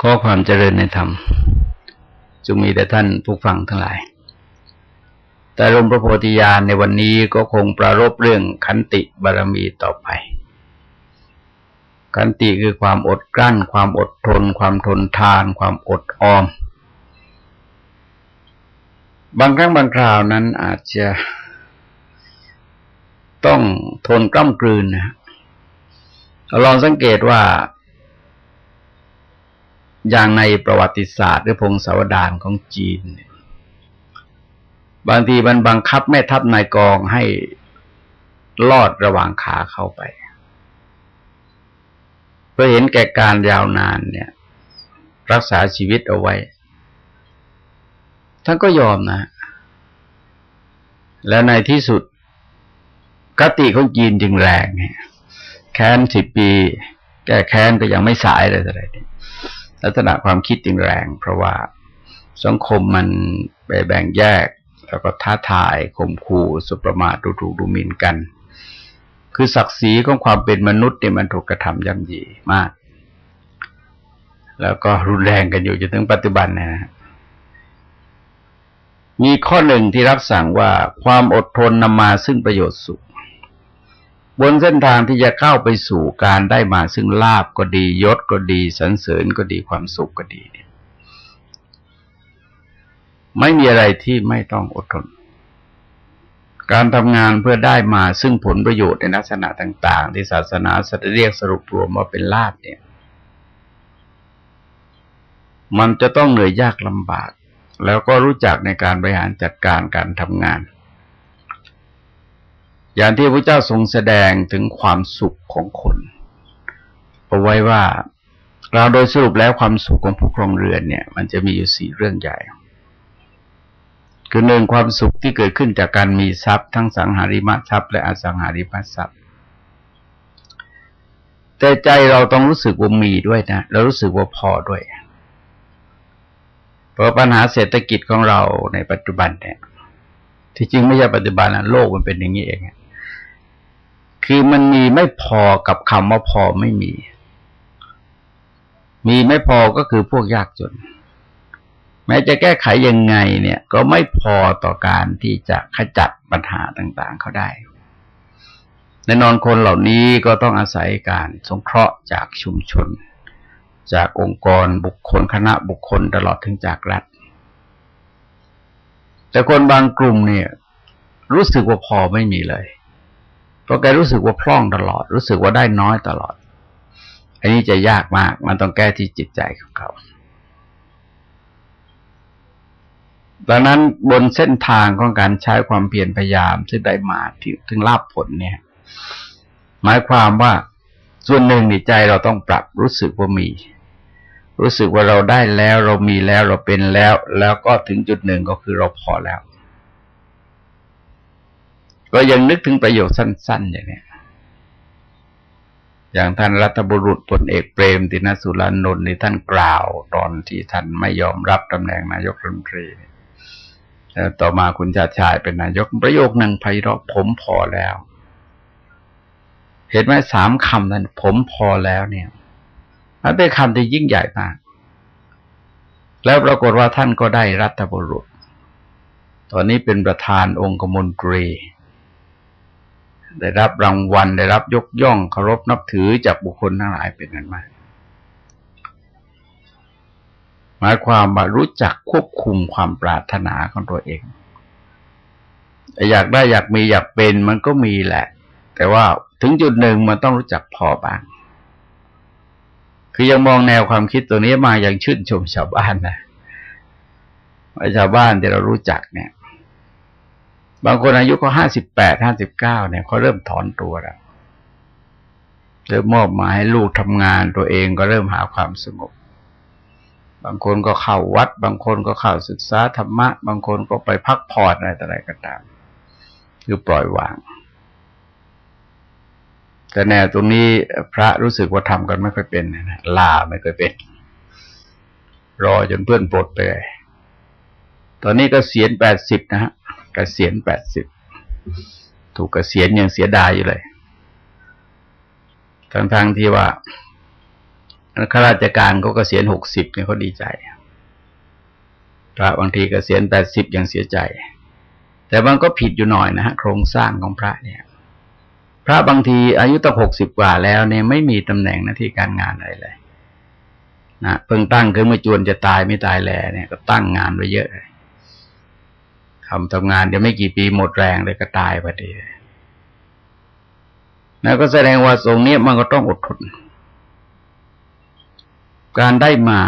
ขอความเจริญในธรรมจงมีแต่ท่านผู้ฟังทั้งหลาย แต่ลมพระโพธิญาณในวันนี้ก็คงประรบเรื่องขันติบารมีต่อไป ขันติคือความอดกลั้น ความอดทน ความทนทาน ความอดออม บางครั้งบางคราวนั้นอาจจะต้องทนกล้ำกลืนนะเราลองสังเกตว่า อย่างในประวัติศาสตร์ หรือพงศาวดารของจีน บางทีมันบังคับแม่ทัพนายกองให้ลอดระหว่างขาเข้าไปเพื่อเห็นแก่การยาวนานเนี่ย รักษาชีวิตเอาไว้ ท่านก็ยอมนะ และในที่สุดกติของจีนจึงแรงแค้นสิบปี แก้แค้นก็ยังไม่สายเลยอะไรเนี่ย ลักษณะความคิดจึงแรง เพราะว่าสังคมมันไปแบ่งแยก แล้วก็ท้าทายข่มขู่สุประมาทดูถูกดูหมิ่นกัน คือศักดิ์ศรีของความเป็นมนุษย์เนี่ยมันถูกกระทำย่ำยีมาก แล้วก็รุนแรงกันอยู่จนถึงปัจจุบันนะฮะมีข้อหนึ่งที่รับสั่งว่าความอดทนนำมาซึ่งประโยชน์สุข บนเส้นทางที่จะเข้าไปสู่การได้มาซึ่งลาบก็ดียศก็ดีสันเสริญก็ดีความสุขก็ดีไม่มีอะไรที่ไม่ต้องอดทน การทำงานเพื่อได้มาซึ่งผลประโยชน์ในลักษณะต่าง ๆ ที่ศาสนาสัตเรียกสรุปรวมว่าเป็นลาบเนี่ย มันจะต้องเหนื่อยยากลำบาก แล้วก็รู้จักในการบริหารจัดการการทำงาน อย่างที่พระเจ้าทรงแสดงถึงความสุขของคนเอาไว้ว่าเราโดยสรุปแล้วความสุขของผู้ครองเรือนเนี่ย มันจะมีอยู่สี่เรื่องใหญ่ คือหนึ่งความสุขที่เกิดขึ้นจากการมีทรัพย์ทั้งสังหาริมทรัพย์ และอสังหาริมทรัพย์ แต่ใจเราต้องรู้สึกว่ามีด้วยนะเรารู้สึกว่าพอด้วย เพราะปัญหาเศรษฐกิจของเราในปัจจุบันเนี่ย ที่จริงไม่ใช่ปัจจุบันนะโลกมันเป็นอย่างนี้เอง คือมันมีไม่พอกับคำว่าพอไม่มี มีไม่พอก็คือพวกยากจน แม้จะแก้ไขยังไงเนี่ย ก็ไม่พอต่อการที่จะขจัดปัญหาต่าง ๆเขาได้แน่นอนคนเหล่านี้ก็ต้องอาศัยการสงเคราะห์จากชุมชน จากองค์กรบุคคลคณะบุคคลตลอดถึงจากรัฐ แต่คนบางกลุ่มเนี่ย รู้สึกว่าพอไม่มีเลย เพราะแกรู้สึกว่าพร่องตลอด รู้สึกว่าได้น้อยตลอด อันนี้จะยากมาก มันต้องแก้ที่จิตใจของเขา ดังนั้นบนเส้นทางของการใช้ความเพียรพยายามซึ่งได้มาถึงลาบผลเนี่ย หมายความว่าส่วนหนึ่งในใจเราต้องปรับรู้สึกว่ามี รู้สึกว่าเราได้แล้วเรามีแล้วเราเป็นแล้ว แล้วก็ถึงจุดหนึ่งก็คือเราพอแล้ว ก็ยังนึกถึงประโยชน์สั้น ๆ อย่างนี้อย่างท่านรัฐบุรุษพลเอกเปรมตินสุรานนท์ในท่านกล่าว ตอนที่ท่านไม่ยอมรับตำแหน่งนายกรัฐมนตรีแล้วต่อมาคุณชาติชายเป็นนายกประโยคหนึ่งไพเราะผมพอแล้ว เห็นไหมสามคำนั้น ผมพอแล้วเนี่ยมันเป็นคำที่ยิ่งใหญ่มาก แล้วปรากฏว่าท่านก็ได้รัฐบุรุษ ตอนนี้เป็นประธานองค์มนตรี ได้รับรางวัลได้รับยกย่องเคารพนับถือจากบุคคลทั้งหลายเป็นนั้นมากหมายความว่ารู้จักควบคุมความปรารถนาของตัวเอง อยากได้อยากมีอยากเป็นมันก็มีแหละ แต่ว่าถึงจุดหนึ่งมันต้องรู้จักพอบ้าง คือยังมองแนวความคิดตัวนี้มาอย่างชื่นชมชาวบ้านนะชาวบ้านที่เรารู้จักเนี่ย บางคนอายุก็ห้าสิบแปดห้าสิบเก้าเนี่ยเขาเริ่มถอนตัวแล้วเริ่มมอบหมายให้ลูกทำงานตัวเองก็เริ่มหาความสงบ บางคนก็เข้าวัด บางคนก็เข้าศึกษาธรรมะ บางคนก็ไปพักผ่อนอะไรต่ออะไรก็ตาม คือปล่อยวาง แต่แนวตรงนี้พระรู้สึกว่าทำกันไม่ค่อยเป็นนะลาไม่ค่อยเป็น รอจนเพื่อนปลดไป ตอนนี้ก็เสียนแปดสิบนะฮะ กษียณแปดสิบถูกเกษียณยังเสียดายอยู่เลย ทั้งๆทที่ว่าข้าราชการก็เกษียณหกสิบเนี่ยเขาดีใจพระบางทีเกษียณแปดสิบยังเสียใจ แต่มันก็ผิดอยู่หน่อยนะฮะโครงสร้างของพระเนี่ย พระบางทีอายุตั้งหกสิบกว่าแล้วเนี่ยไม่มีตำแหน่งหน้าที่การงานอะไรเลยนะเพิ่งตั้งคือเมื่อจวนจะตายไม่ตายแลเนี่ยก็ตั้งงานไว้เยอะเลย ทำทำงานเดี๋ยวไม่กี่ปีหมดแรงเลยก็ตายพอดีนั่นก็แสดงว่าตรงนี้มันก็ต้องอดทน การได้มา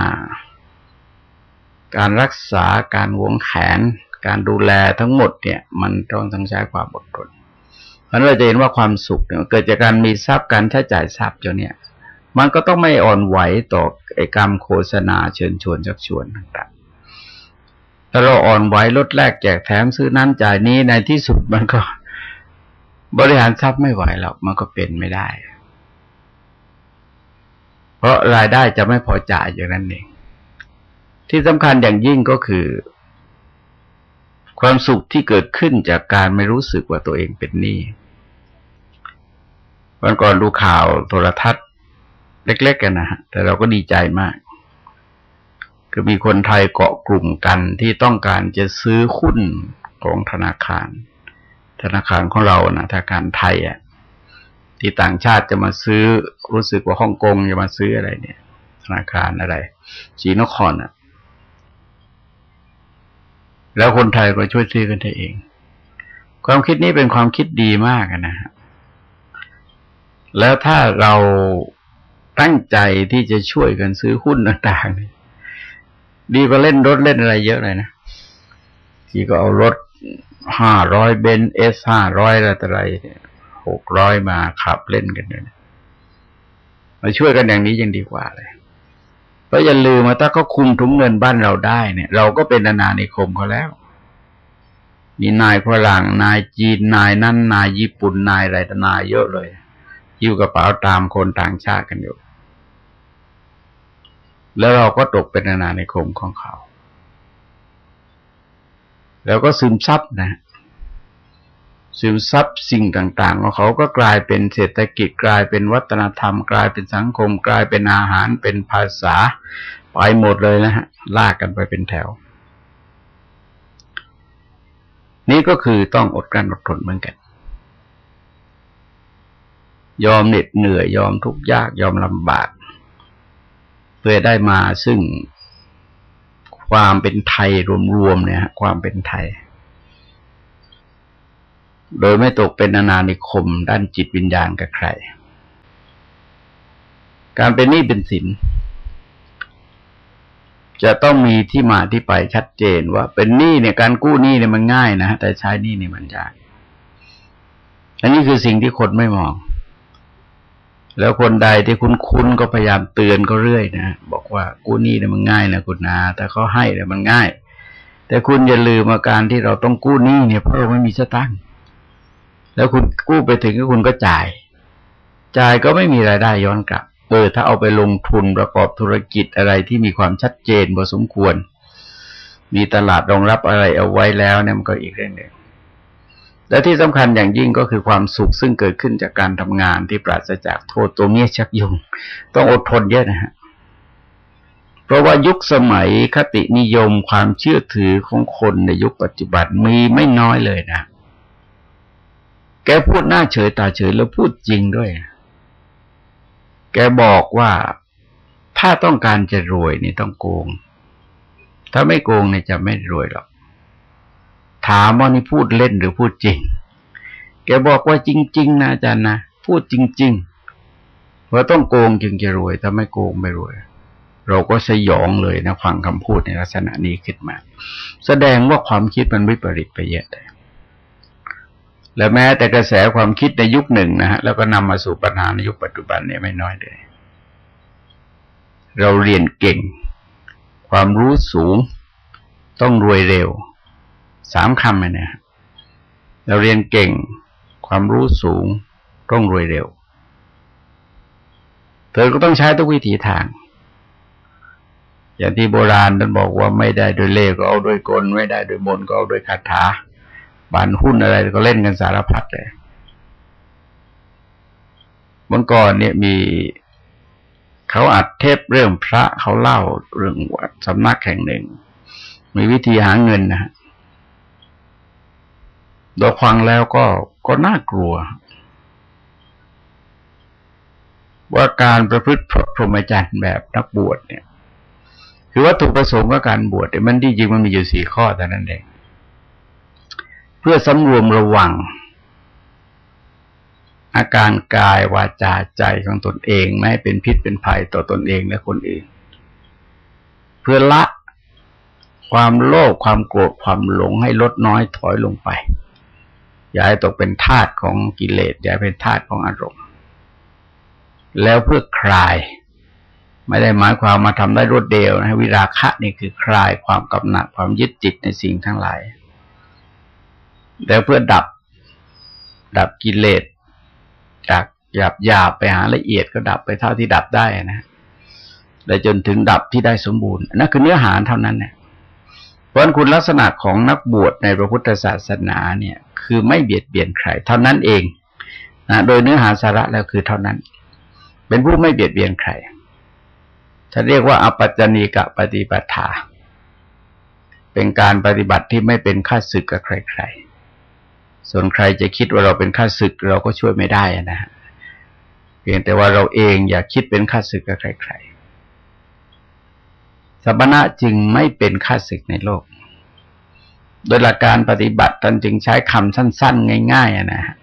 การรักษาการหวงแขน การดูแลทั้งหมดเนี่ย มันต้องต้องใช้ความอดทน เพราะเราจะเห็นว่าความสุขเนี่ยเกิดจากการมีทรัพย์การใช้จ่ายทรัพย์จนเนี่ย มันก็ต้องไม่อ่อนไหวต่อไอ้กรรมโฆษณาเชิญชวนชักชวนต่าง ถ้าเราอ่อนไหวลดแลกแจกแถมซื้อนั้นจ่ายนี้ในที่สุดมันก็ บริหารทรัพย์ไม่ไหวหรอกมันก็เป็นไม่ได้ เพราะรายได้จะไม่พอจ่ายอย่างนั้นเองที่สำคัญอย่างยิ่งก็คือ ความสุขที่เกิดขึ้นจากการไม่รู้สึกว่าตัวเองเป็นหนี้วันก่อนดูข่าวโทรทัศน์ เล็กๆกันนะฮะแต่เราก็ดีใจมาก คือมีคนไทยเกาะกลุ่มกันที่ต้องการจะซื้อหุ้นของธนาคาร ธนาคารของเรานะธนาคารไทยอะที่ต่างชาติจะมาซื้อรู้สึกว่าฮ่องกงจะมาซื้ออะไรเนี่ย ธนาคารอะไรจีนครอะ แล้วคนไทยก็ช่วยซื้อกันเอง ความคิดนี้เป็นความคิดดีมากนะฮะแล้วถ้าเราตั้งใจที่จะช่วยกันซื้อหุ้นต่างๆ ดีกว่าเล่นรถเล่นอะไรเยอะเลยนะที่ก็เอารถห้าร้อยเบนเอสห้าร้อยอะไรต่ออะไรหกร้อยมาขับเล่นกันเลยมาช่วยกันอย่างนี้ยังดีกว่าเลยเพราะอย่าลืมว่าถ้าเขาคุมถุงเงินบ้านเราได้เนี่ย เราก็เป็นนานานิคมเขาแล้ว มีนายฝรั่งนายจีนนายนั่นนายญี่ปุ่นนายอะไรนายเยอะเลยยิ้วกระเป๋าตามคนต่างชาติกันอยู่ แล้วเราก็ตกเป็นนานาในคมของเขา แล้วก็ซึมซับนะ ซึมซับสิ่งต่าง ๆ ของเขาก็กลายเป็นเศรษฐกิจกลายเป็นวัฒนธรรม กลายเป็นสังคม กลายเป็นอาหารเป็นภาษาไปหมดเลยนะฮะลากกันไปเป็นแถว นี่ก็คือต้องอดกลั้นอดทนเหมือนกัน ยอมเหน็ดเหนื่อยยอมทุกข์ยากยอมลำบาก เพื่อได้มาซึ่งความเป็นไทยรวมๆเนี่ยความเป็นไทย โดยไม่ตกเป็นนานานิคม ด้านจิตวิญญาณกับใคร การเป็นหนี้เป็นสินจะต้องมีที่มาที่ไปชัดเจนว่าเป็นหนี้เนี่ยการกู้หนี้เนี่ยมันง่ายนะแต่ใช้หนี้เนี่ยมันยาก อันนี้คือสิ่งที่คนไม่มอง แล้วคนใดที่คุ้นๆก็พยายามเตือนก็เรื่อยนะบอกว่ากู้หนี้เนี่ยมันง่ายนะคุณนาแต่เขาให้เนี่ยมันง่าย แต่คุณอย่าลืมอาการที่เราต้องกู้หนี้เนี่ยเพราะเราไม่มีสตังค์แล้วคุณกู้ไปถึงก็คุณก็จ่าย จ่ายก็ไม่มีรายได้ย้อนกลับเออถ้าเอาไปลงทุนประกอบธุรกิจอะไรที่มีความชัดเจนพอสมควร มีตลาดรองรับอะไรเอาไว้แล้วเนี่ยมันก็อีกเรื่องหนึ่ง และที่สำคัญอย่างยิ่งก็คือความสุขซึ่งเกิดขึ้นจากการทำงานที่ปราศจากโทษตัวเมียชักยุงต้องอดทนเยอะนะฮะเพราะว่ายุคสมัยคตินิยมความเชื่อถือของคนในยุคปัจจุบันมีไม่น้อยเลยนะ แกพูดหน้าเฉยตาเฉยแล้วพูดจริงด้วย แกบอกว่าถ้าต้องการจะรวยนี่ต้องโกง ถ้าไม่โกงเนี่ยจะไม่รวยหรอก ถามว่านี่พูดเล่นหรือพูดจริง แกบอกว่าจริง ๆ นะอาจารย์นะ พูดจริง ๆ ว่าต้องโกงจึงจะรวย ถ้าไม่โกงไม่รวย เราก็สยองเลยนะฟังคำพูดในลักษณะนี้ขึ้นมา แสดงว่าความคิดมันวิปริตไปเยอะเลยและแม้แต่กระแสความคิดในยุคหนึ่งนะฮะแล้วก็นำมาสู่ปัญหาในยุคปัจจุบันเนี่ยไม่น้อยเลย เราเรียนเก่ง ความรู้สูง ต้องรวยเร็ว สามคำเนี่ยเราเรียนเก่ง ความรู้สูงต้องรวยเร็ว เธอก็ต้องใช้ทุกวิถีทาง อย่างที่โบราณท่านบอกว่าไม่ได้โดยเล่ก็เอาด้วยกล ไม่ได้โดยมนก็เอาด้วยคาถาบานหุ้นอะไรก็เล่นกันสารพัดเลยเมื่อก่อนเนี่ยมีเขาอัดเทปเรื่องพระเขาเล่าเรื่องวัดสำนักแห่งหนึ่ง มีวิธีหาเงินนะ ฮะโดยฟังแล้วก็ก็น่ากลัว ว่าการประพฤติพรหมจรรย์แบบนักบวชเนี่ย คือวัตถุประสงค์ของการบวชเนี่ยมันที่จริงมันมีอยู่สี่ข้อแต่นั้นเองเพื่อสำรวมระวัง อาการกายวาจาใจของตนเอง ไม่ให้เป็นพิษเป็นภัยต่อตนเองและคนอื่น เพื่อละความโลภความโกรธความหลงให้ลดน้อยถอยลงไป อย่าให้ตกเป็นทาสของกิเลสอย่าเป็นทาสของอารมณ์ แล้วเพื่อคลาย ไม่ได้หมายความมาทำได้รวดเดียวนะวิราคะนี่คือคลายความกำหนัดความยึดจิตในสิ่งทั้งหลาย แล้วเพื่อดับ ดับกิเลสจากหยาบหยาบไปหาละเอียดก็ดับไปเท่าที่ดับได้นะแลวจนถึงดับที่ได้สมบูรณ์นั่นคือเนื้อหาเท่านั้นเนี่ย ราะคุณลักษณะของนักบวชในพระพุทธศาสนาเนี่ย คือไม่เบียดเบียนใครเท่านั้นเองนะโดยเนื้อหาสาระแล้วคือเท่านั้น เป็นผู้ไม่เบียดเบียนใครถ้าเรียกว่าอปัจจณีกะปฏิปทา เป็นการปฏิบัติที่ไม่เป็นค่าศึกกับใครๆ ส่วนใครจะคิดว่าเราเป็นข้าศึกเราก็ช่วยไม่ได้นะฮะเพียงแต่ว่าเราเองอย่าคิดเป็นข้าศึกกับใครๆ สัมณะจึงไม่เป็นข้าศึกในโลก โดยหลักการปฏิบัติท่านจึงใช้คำสั้น ๆ ง่ายๆนะฮะ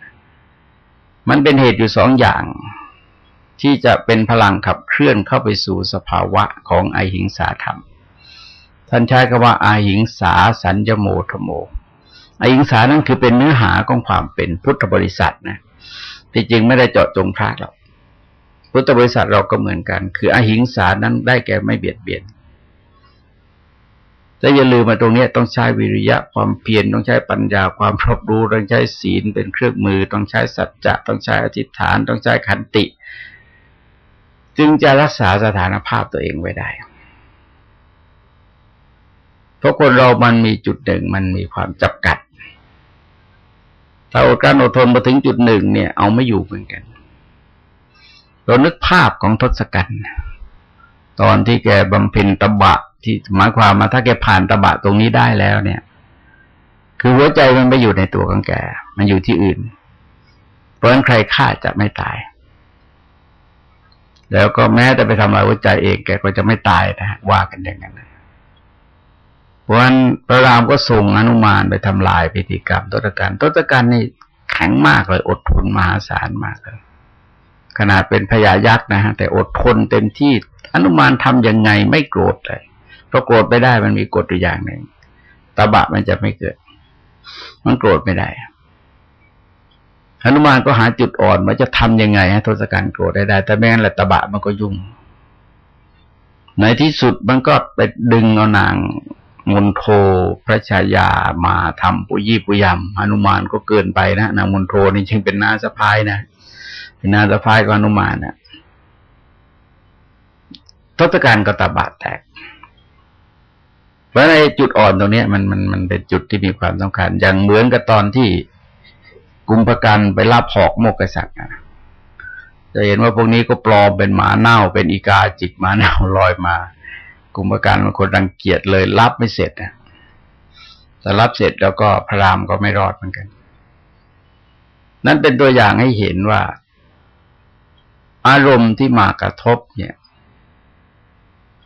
มันเป็นเหตุอยู่สองอย่าง ที่จะเป็นพลังขับเคลื่อนเข้าไปสู่สภาวะของอหิงสาธรรม ท่านใช้คำว่าอาหิงสาสัญญโมธโมอหิงสานั้นคือเป็นเนื้อหาของความเป็นพุทธบริษัทนะที่จริงไม่ได้เจาะจงพระหรอกพุทธบริษัทเราก็เหมือนกัน คืออหิงสานั้นได้แก่ไม่เบียดเบียน แต่อย่าลืมมาตรงนี้ต้องใช้วิริยะความเพียรต้องใช้ปัญญาความรอบรู้ต้องใช้ศีลเป็นเครื่องมือ ต้องใช้สัจจะต้องใช้อธิษฐาน ต้องใช้ขันติ จึงจะรักษาสถานภาพตัวเองไว้ได้เพราะคนเรามันมีจุดหนึ่งมันมีความจับกัดถ้าอดการอดทนมาถึงจุดหนึ่งเนี่ย เอาไม่อยู่เหมือนกัน เรานึกภาพของทศกัณฐ์ตอนที่แกบำเพ็ญตบะ ที่หมายความมาถ้าแกผ่านตบะตรงนี้ได้แล้วเนี่ย คือหัวใจมันไม่อยู่ในตัวของแก มันอยู่ที่อื่น เพราะฉะนั้นใครฆ่าจะไม่ตาย แล้วก็แม้แต่ไปทำลายหัวใจเองแกก็จะไม่ตายนะว่ากันอย่างนั้นเพราะฉะนั้นพระรามก็ส่งอนุมานไปทำลายพิธีกรรมตตกันตตกันนี่แข็งมากเลย อดทนมหาศาลมากเลยขนาดเป็นพญายักษ์นะฮะแต่อดทนเต็มที่อนุมานทำยังไงไม่โกรธเลย ราะโกรธไม่ได้มันมีกฎตัวอย่างหนึ่งตาบะมันจะไม่เกิด มันโกรธไม่ได้อนุมานก็หาจุดอ่อนว่าจะทํำยังไงให้ทศกัณฐ์โกรธได้ แต่แม้นแหละตบะมันก็ยุ่ง ในที่สุดมันก็ไปดึงเอานางมนโทพระชายามาทำปุยี่ปุยำอนุมานก็เกินไปนะนางมนโทนี่จึงเป็นนาสะพายนะเป็นนาสะพายก็อนุมานนะทศกัณฐ์ก็ตาบาดแตก เพราะในจุดอ่อนตรงนี้มันมันมันเป็นจุดที่มีความสำคัญ อย่างเหมือนกับตอนที่กุมภกันไปรับหอกโมกษัตริย์นะจะเห็นว่าพวกนี้ก็ปลอมเป็นหมาเน่า เป็นอีกาจิกหมาเน่าลอยมา กุมภการบางคนรังเกียจเลยรับไม่เสร็จนะแต่รับเสร็จแล้วก็พระรามก็ไม่รอดเหมือนกัน นั่นเป็นตัวอย่างให้เห็นว่า อารมณ์ที่มากระทบเนี่ย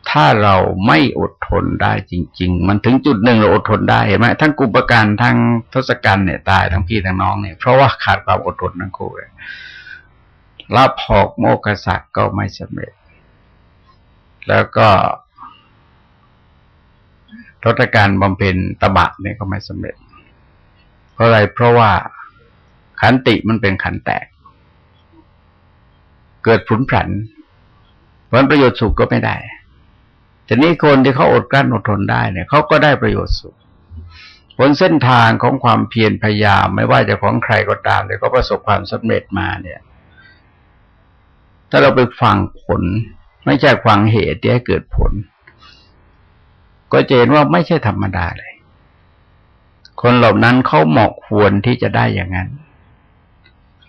ถ้าเราไม่อดทนได้จริง ๆ มันถึงจุดหนึ่งเราอดทนได้เห็นไหมทั้งกุมภการทั้งทศกัณฐ์เนี่ยตายทั้งพี่ทั้งน้องเนี่ยเพราะว่าขาดความอดทนทั้งคู่เลยรับหอกโมกษัตริย์ก็ไม่สำเร็จ แล้วก็ทศการบำเพ็ญตบะเนี่ยก็ไม่สำเร็จ เพราะอะไรเพราะว่าขันติมันเป็นขันแตก เกิดผุนผันผลประโยชน์สุขก็ไม่ได้ ทีนี้คนที่เขาอดกลั้นอดทนได้เนี่ยเขาก็ได้ประโยชน์สุขบนเส้นทางของความเพียรพยายาม ไม่ว่าจะของใครก็ตามแต่ก็ประสบความสำเร็จมาเนี่ย ถ้าเราไปฟังผล ไม่ใช่ฟังเหตุที่ให้เกิดผล ก็จะเห็นว่าไม่ใช่ธรรมดาเลย คนเหล่านั้นเขาเหมาะควรที่จะได้อย่างนั้น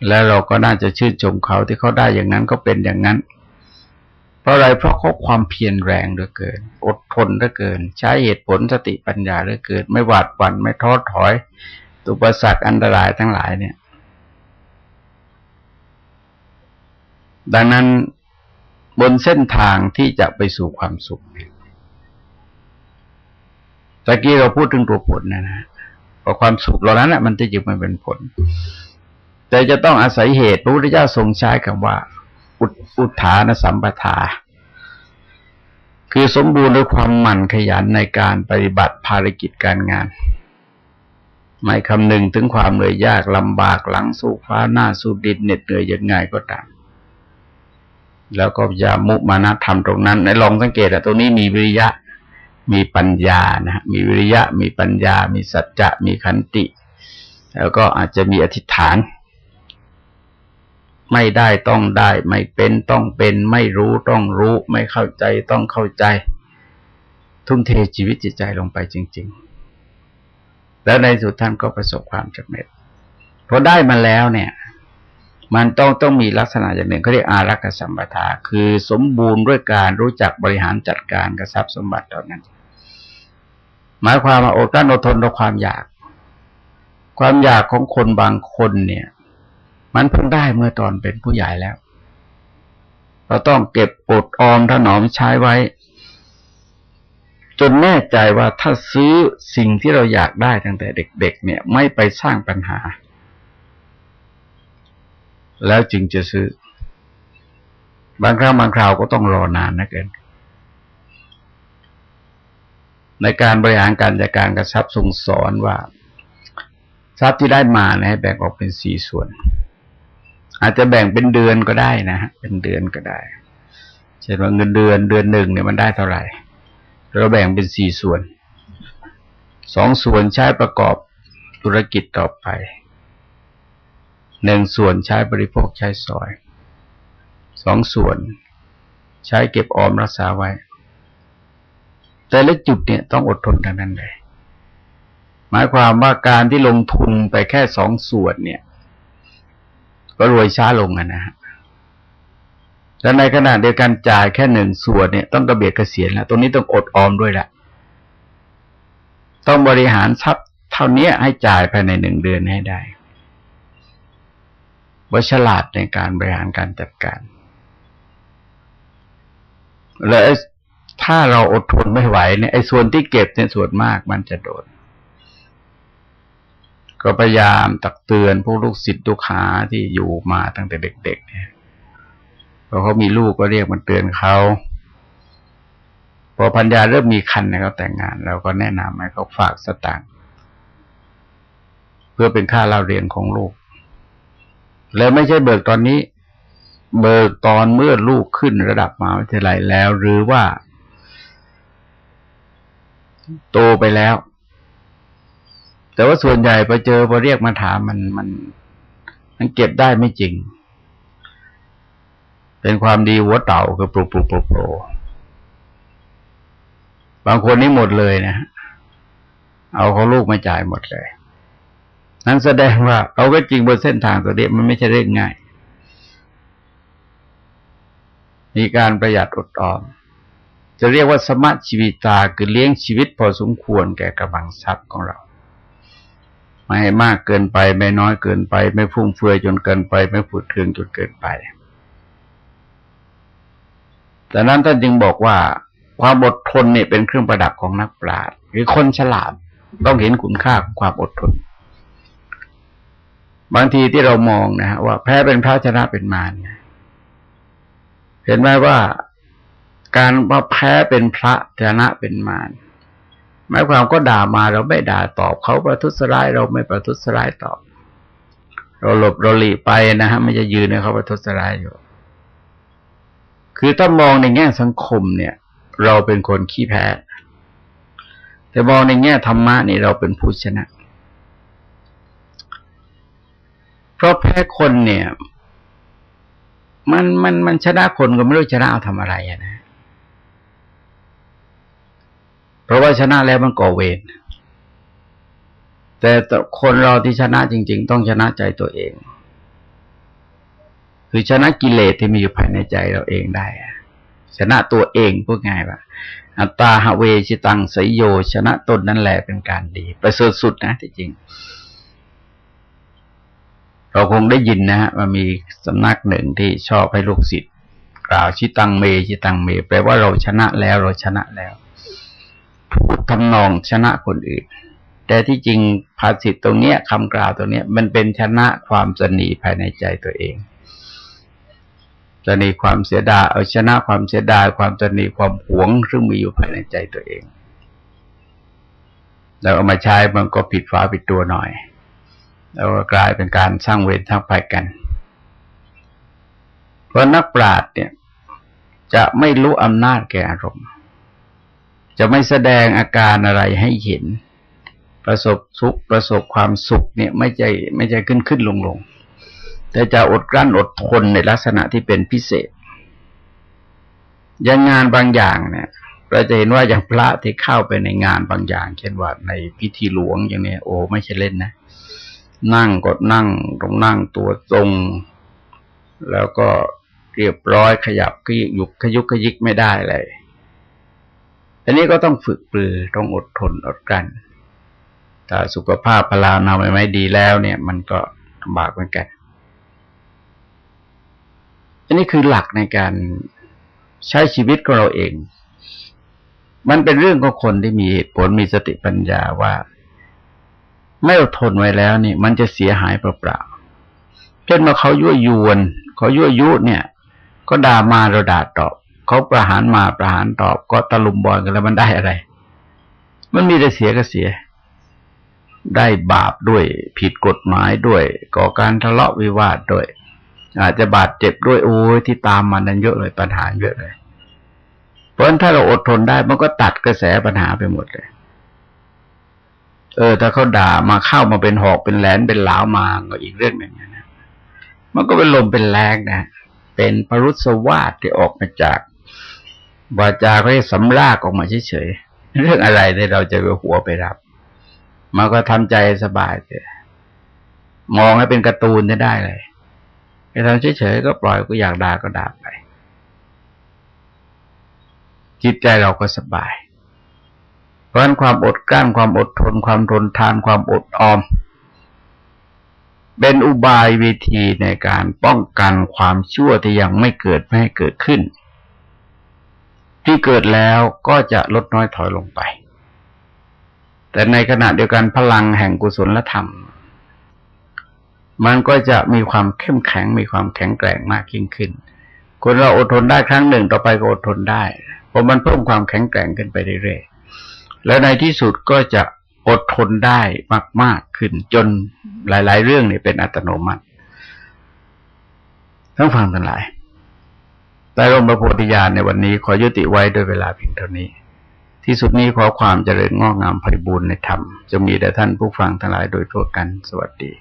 แล้วเราก็น่าจะชื่นชมเขาที่เขาได้อย่างนั้นก็เป็นอย่างนั้น เพราะอะไรเพราะเขาความเพียรแรงเหลือเกิน อดทนเหลือเกิน ใช้เหตุผลสติปัญญาเหลือเกิน ไม่หวาดหวั่นไม่ท้อถอยตุปสรรคอันตรายทั้งหลายเนี่ย ดังนั้นบนเส้นทางที่จะไปสู่ความสุขตะกี้เราพูดถึงตัวผลนะนะพราะความสุขเหล่านั้นนะมันจะจึงมันเป็นผล แต่จะต้องอาศัยเหตุพระพุทธเจ้าทรงใช้คำว่า อุอุทานสัมปทา คือสมบูรณ์ด้วยความหมั่นขยันในการปฏิบัติภารกิจการงาน ไม่คำนึงถึงความเหนื่อยยากลำบากหลังสู้ฟ้าหน้าสู้ดินเหน็ดเหนื่อยยังไงก็ตามแล้วก็ยามุมานะทำตรงนั้นในลองสังเกตอะตรงนี้มีวิริยะมีปัญญานะมีวิริยะ มีปัญญา มีสัจจะ มีขันติ แล้วก็อาจจะมีอธิษฐาน ไม่ได้ต้องได้ ไม่เป็นต้องเป็น ไม่รู้ต้องรู้ ไม่เข้าใจต้องเข้าใจ ทุ่มเทชีวิตจิตใจลงไปจริง ๆ แล้วในสุดท่านก็ประสบความสำเร็จพอได้มาแล้วเนี่ย มันต้องต้องมีลักษณะอย่างหนึ่งเขาเรียกอารักษสัมปทา คือสมบูรณ์ด้วยการรู้จักบริหารจัดการกับทรัพย์สมบัติเหล่านั้น หมายความว่าอดกลั้นอดทนต่อความอยาก ความอยากของคนบางคนเนี่ย มันเพิ่งได้เมื่อตอนเป็นผู้ใหญ่แล้ว เราต้องเก็บอดออมถนอมใช้ไว้ จนแน่ใจว่าถ้าซื้อสิ่งที่เราอยากได้ตั้งแต่เด็ก ๆ เนี่ย ไม่ไปสร้างปัญหา แล้วจึงจะซื้อ บางครั้งบางคราวก็ต้องรอนานนะเกินในการบริหารการจัดการกับทรัพย์ทรงสอนว่า ทรัพย์ที่ได้มาเนะให้แบ่งออกเป็นสี่ส่วน อาจจะแบ่งเป็นเดือนก็ได้นะฮะเป็นเดือนก็ได้เช่นว่าเงินเดือนเดือนหนึ่งเนี่ยมันได้เท่าไหร่ เราแบ่งเป็นสี่ส่วนสองส่วนใช้ประกอบธุรกิจต่อไปหนึ่งส่วนใช้บริโภคใช้สอยสองส่วน ใช้เก็บออมรักษาไว้ แต่ละจุดเนี่ยต้องอดทนทั้งนั้นเลยหมายความว่าการที่ลงทุนไปแค่สองส่วนเนี่ย ก็รวยช้าลงนะฮะและในขณะเดียวกันจ่ายแค่หนึ่งส่วนเนี่ยต้องกระเบียดกระเสียนแล้วตรงนี้ต้องอดออมด้วยแหละ ต้องบริหารทรัพย์เท่านี้ให้จ่ายภายในหนึ่งเดือนให้ได้ว่าฉลาดในการบริหารการจัดการ และถ้าเราอดทนไม่ไหวเนี่ยไอ้ส่วนที่เก็บในส่วนมากมันจะโดน ก็พยายามตักเตือนพวกลูกศิษย์ลูกหาที่อยู่มาตั้งแต่เด็ก ๆ เนี่ยพอเขามีลูกก็เรียกมันเตือนเขาพอพัญญาเริ่มมีคันเนี่ยเขาแต่งงานเราก็แนะนำให้เขาฝากสตางค์เพื่อเป็นค่าเล่าเรียนของลูก แล้วไม่ใช่เบิกตอนนี้ เบิกตอนเมื่อลูกขึ้นระดับมหาวิทยาลัยแล้ว หรือว่า โตไปแล้ว แต่ว่าส่วนใหญ่ไปเจอพอเรียกมาถามมันมัน มันเก็บได้ไม่จริง เป็นความดีหัวเต่าคือปลุกปลุกปลุกโปรบางคนนี่หมดเลยนะ เอาเขาลูกมาจ่ายหมดเลย นั้นแสดงว่าเอาก็จริงบนเส้นทางตัวนี้มันไม่ใช่เรื่องง่าย มีการประหยัดอดออม จะเรียกว่าสมัชีวิตาคือเลี้ยงชีวิตพอสมควรแก่กำลังทรัพย์ของเรา ไม่ให้มากเกินไป ไม่น้อยเกินไป ไม่ฟุ่มเฟือยจนเกินไป ไม่ผุดเคืองจนเกินไป แต่นั้นท่านจึงบอกว่า ความอดทนเนี่ยเป็นเครื่องประดับของนักปราชญ์หรือคนฉลาดต้องเห็นคุณค่าของความอดทน บางทีที่เรามองนะฮะว่าแพ้เป็นพระชนะเป็นมารเห็นไหมว่าการว่าแพ้เป็นพระชนะเป็นมาร หมายความก็ด่ามาเราไม่ด่าตอบเขาประทุษร้ายเราไม่ประทุษร้ายตอบ เราหลบเราหลีไปนะฮะไม่จะยืนในเขาประทุษร้ายอยู่ คือถ้ามองในแง่สังคมเนี่ย เราเป็นคนขี้แพ้ แต่มองในแง่ธรรมะนี่เราเป็นผู้ชนะ เพราะแพ้คนเนี่ย มันมันมันชนะคนก็ไม่รู้ชนะเอาทำอะไรอะนะ เพราะว่าชนะแล้วมันก่อเวรแต่คนเราที่ชนะจริง ๆ ต้องชนะใจตัวเอง คือชนะกิเลสที่มีอยู่ภายในใจเราเองได้ ชนะตัวเองพูดง่ายว่าอัตตาหเวชิตังสยโย ชนะตนนั่นแหละเป็นการดีประเสริฐสุดนะที่จริง เราคงได้ยินนะฮะว่ามีสำนักหนึ่งที่ชอบให้ลูกศิษย์กล่าวชิตังเมชิตังเม แปลว่าเราชนะแล้วเราชนะแล้ว ทำนองชนะคนอื่น แต่ที่จริงภาษิตตรงเนี้ยคำกล่าวตรงเนี้ย มันเป็นชนะความสนีภายในใจตัวเองสนีความเสียดายเอาชนะความเสียดายความสนีความหวงซึ่งมีอยู่ภายในใจตัวเองแล้วเอามาใช้มันก็ผิดฝาผิดตัวหน่อย แล้วก็กลายเป็นการสร้างเวรสร้างภัยกัน เพราะนักปราชญ์เนี่ย จะไม่รู้อำนาจแก่อารมณ์ จะไม่แสดงอาการอะไรให้เห็น ประสบสุขประสบความสุขเนี่ยไม่ใจไม่ใจขึ้นขึ้นลงลงแต่จะอดกลั้นอดทนในลักษณะที่เป็นพิเศษอย่างงานบางอย่างเนี่ยเราจะเห็นว่าอย่างพระที่เข้าไปในงานบางอย่าง เช่นว่าในพิธีหลวงอย่างนี้โอ้ไม่ใช่เล่นนะ นั่งกดนั่งตรงนั่งตัวตรง แล้วก็เรียบร้อยขยับขยิกยุกขยุกขยิกไม่ได้เลย อันนี้ก็ต้องฝึกปรือต้องอดทนอดกลั้นถ้าสุขภาพพลานาไม่ดีแล้วเนี่ย มันก็ลำบากเหมือนกัน อันนี้คือหลักในการใช้ชีวิตของเราเอง มันเป็นเรื่องของคนที่มีเหตุผลมีสติปัญญาว่า ไม่อดทนไว้แล้วนี่ มันจะเสียหายเปล่าๆเช่นมาเขายั่วยวนเขายั่วยุเนี่ย ก็ด่ามาเราด่าตอบ เขาประหารมาประหารตอบ ก็ตะลุมบอลกันแล้วมันได้อะไร มันมีแต่เสียก็เสีย ได้บาปด้วยผิดกฎหมายด้วย ก่อการทะเลาะวิวาทด้วย อาจจะบาดเจ็บด้วยโอ้ยที่ตามมันนั้นเยอะเลยปัญหาเยอะเลย เพราะฉะนั้นถ้าเราอดทนได้มันก็ตัดกระแสปัญหาไปหมดเลยเออถ้าเขาด่ามาเข้ามาเป็นหอกเป็นแหลนเป็นหลาวมาก็อีกเรื่องหนึ่งนะมันก็เป็นลมเป็นแรงนะเป็นปรุษวาทที่ออกมาจาก วาจาก็สำลากออกมาเฉยๆเรื่องอะไรที่เราจะไปหัวไปรับ มันก็ทำใจสบายเลยมองให้เป็นการ์ตูนได้เลยไปทำเฉยๆก็ปล่อยก็อยากด่าก็ด่าไป จิตใจเราก็สบาย เพราะนั้นความอดกลั้นความอดทน ความทนทานความอดออม เป็นอุบายวิธีในการป้องกันความชั่วที่ยังไม่เกิดไม่ให้เกิดขึ้น ที่เกิดแล้วก็จะลดน้อยถอยลงไป แต่ในขณะเดียวกันพลังแห่งกุศลธรรม มันก็จะมีความเข้มแข็งมีความแข็งแกร่งมากยิ่งขึ้น คนเราอดทนได้ครั้งหนึ่งต่อไปก็อดทนได้เพราะมันเพิ่มความแข็งแกร่งขึ้นไปเรื่อยๆแล้วในที่สุดก็จะอดทนได้มาก ๆ ขึ้นจนหลาย ๆ เรื่องนี่เป็นอัตโนมัติ ทั้งฟังทั้งหลาย แต่ร่มพระโพธิญาณในวันนี้ขอยุติไว้ด้วยเวลาเพียงเท่านี้ ที่สุดนี้ขอความเจริญงอกงามไพบูรณ์ในธรรม จะมีแด่ท่านผู้ฟังทั้งหลายโดยทั่วกัน สวัสดี